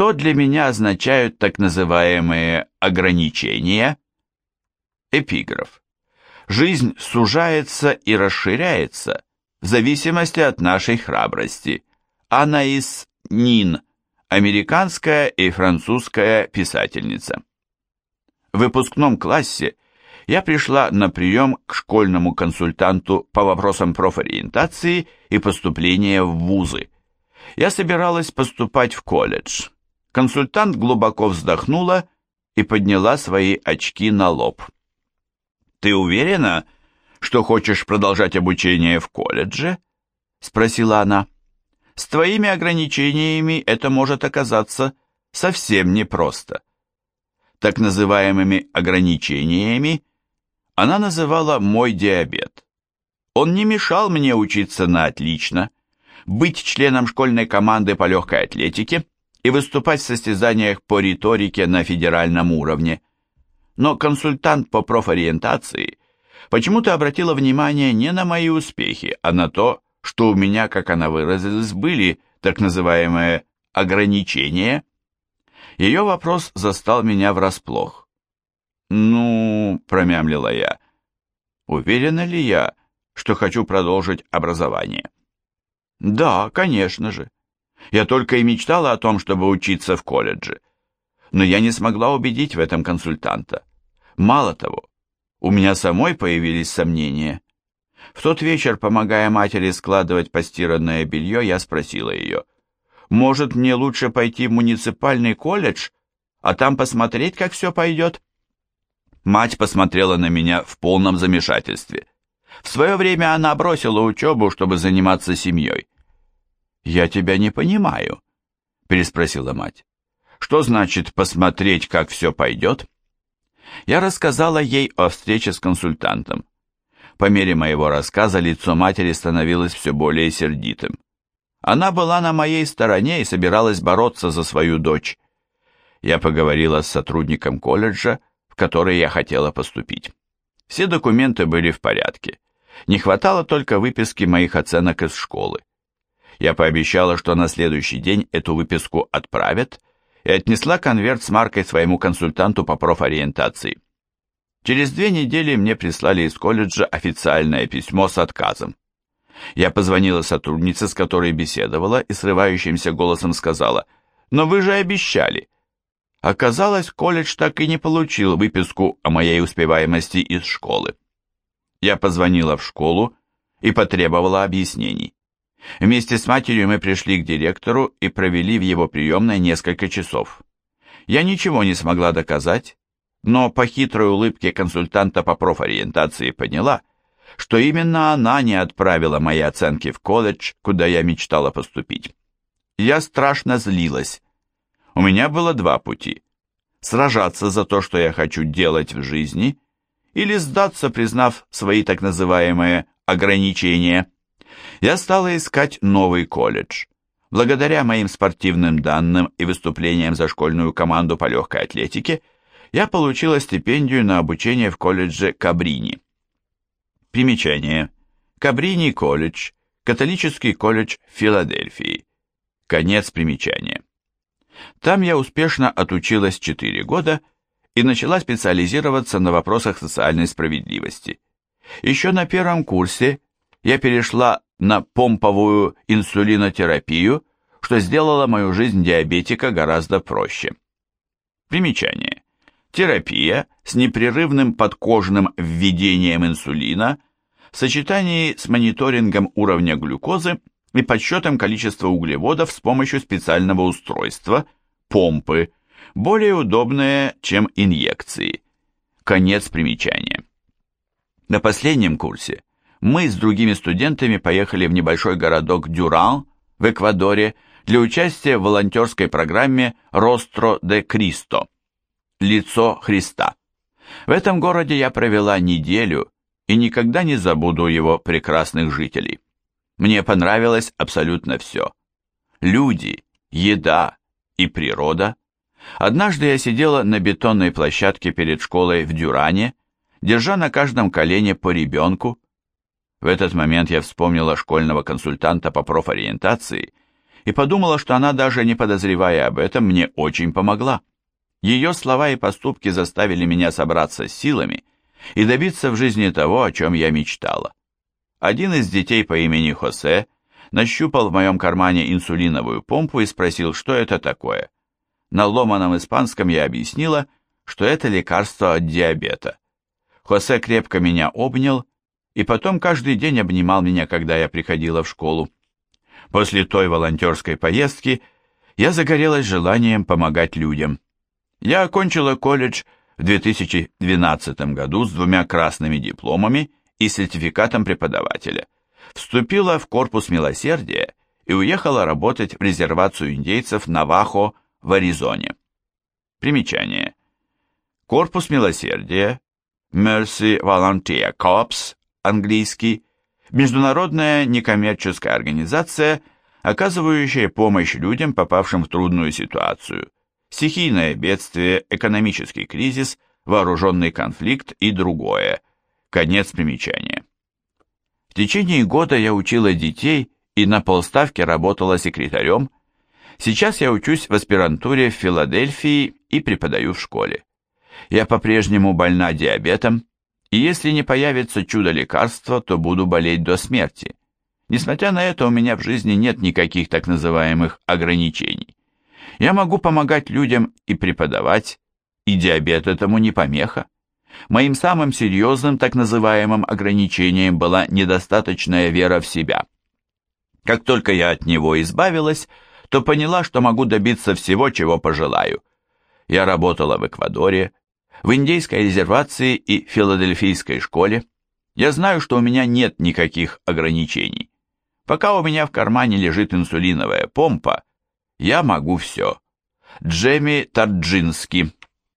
Что для меня означают так называемые ограничения? Эпиграф. Жизнь сужается и расширяется в зависимости от нашей храбрости. Анаис Нин, американская и французская писательница. В выпускном классе я пришла на прием к школьному консультанту по вопросам профориентации и поступления в вузы. Я собиралась поступать в колледж. Консультант глубоко вздохнула и подняла свои очки на лоб. «Ты уверена, что хочешь продолжать обучение в колледже?» — спросила она. «С твоими ограничениями это может оказаться совсем непросто». Так называемыми ограничениями она называла мой диабет. Он не мешал мне учиться на отлично, быть членом школьной команды по легкой атлетике и выступать в состязаниях по риторике на федеральном уровне. Но консультант по профориентации почему-то обратила внимание не на мои успехи, а на то, что у меня, как она выразилась, были так называемые ограничения. Ее вопрос застал меня врасплох. «Ну, — промямлила я, — уверена ли я, что хочу продолжить образование?» «Да, конечно же. Я только и мечтала о том, чтобы учиться в колледже. Но я не смогла убедить в этом консультанта. Мало того, у меня самой появились сомнения. В тот вечер, помогая матери складывать постиранное белье, я спросила ее, «Может, мне лучше пойти в муниципальный колледж, а там посмотреть, как все пойдет?» Мать посмотрела на меня в полном замешательстве. В свое время она бросила учебу, чтобы заниматься семьей. «Я тебя не понимаю», — переспросила мать. «Что значит посмотреть, как все пойдет?» Я рассказала ей о встрече с консультантом. По мере моего рассказа лицо матери становилось все более сердитым. Она была на моей стороне и собиралась бороться за свою дочь. Я поговорила с сотрудником колледжа, который я хотела поступить. Все документы были в порядке. Не хватало только выписки моих оценок из школы. Я пообещала, что на следующий день эту выписку отправят, и отнесла конверт с маркой своему консультанту по профориентации. Через две недели мне прислали из колледжа официальное письмо с отказом. Я позвонила сотруднице, с которой беседовала, и срывающимся голосом сказала, «Но вы же обещали!» Оказалось, колледж так и не получил выписку о моей успеваемости из школы. Я позвонила в школу и потребовала объяснений. Вместе с матерью мы пришли к директору и провели в его приемной несколько часов. Я ничего не смогла доказать, но по хитрой улыбке консультанта по профориентации поняла, что именно она не отправила мои оценки в колледж, куда я мечтала поступить. Я страшно злилась, у меня было два пути. Сражаться за то, что я хочу делать в жизни, или сдаться, признав свои так называемые ограничения. Я стала искать новый колледж. Благодаря моим спортивным данным и выступлениям за школьную команду по легкой атлетике, я получила стипендию на обучение в колледже Кабрини. Примечание. Кабрини колледж, католический колледж Филадельфии. Конец примечания. Там я успешно отучилась 4 года и начала специализироваться на вопросах социальной справедливости. Еще на первом курсе я перешла на помповую инсулинотерапию, что сделало мою жизнь диабетика гораздо проще. Примечание. Терапия с непрерывным подкожным введением инсулина в сочетании с мониторингом уровня глюкозы и подсчетом количества углеводов с помощью специального устройства, помпы, более удобное, чем инъекции. Конец примечания. На последнем курсе мы с другими студентами поехали в небольшой городок Дюран в Эквадоре для участия в волонтерской программе «Ростро де Кристо» – «Лицо Христа». В этом городе я провела неделю и никогда не забуду его прекрасных жителей. Мне понравилось абсолютно все. Люди, еда и природа. Однажды я сидела на бетонной площадке перед школой в Дюране, держа на каждом колене по ребенку. В этот момент я вспомнила школьного консультанта по профориентации и подумала, что она, даже не подозревая об этом, мне очень помогла. Ее слова и поступки заставили меня собраться с силами и добиться в жизни того, о чем я мечтала. Один из детей по имени Хосе нащупал в моем кармане инсулиновую помпу и спросил, что это такое. На ломаном испанском я объяснила, что это лекарство от диабета. Хосе крепко меня обнял и потом каждый день обнимал меня, когда я приходила в школу. После той волонтерской поездки я загорелась желанием помогать людям. Я окончила колледж в 2012 году с двумя красными дипломами и сертификатом преподавателя. Вступила в корпус милосердия и уехала работать в резервацию индейцев Навахо в Аризоне. Примечание. Корпус милосердия, Mercy Volunteer Corps, английский, международная некоммерческая организация, оказывающая помощь людям, попавшим в трудную ситуацию, стихийное бедствие, экономический кризис, вооруженный конфликт и другое – Конец примечания. В течение года я учила детей и на полставки работала секретарем. Сейчас я учусь в аспирантуре в Филадельфии и преподаю в школе. Я по-прежнему больна диабетом, и если не появится чудо-лекарства, то буду болеть до смерти. Несмотря на это, у меня в жизни нет никаких так называемых ограничений. Я могу помогать людям и преподавать, и диабет этому не помеха. Моим самым серьезным так называемым ограничением была недостаточная вера в себя. Как только я от него избавилась, то поняла, что могу добиться всего, чего пожелаю. Я работала в Эквадоре, в индейской резервации и филадельфийской школе. Я знаю, что у меня нет никаких ограничений. Пока у меня в кармане лежит инсулиновая помпа, я могу все. Джеми Тарджинский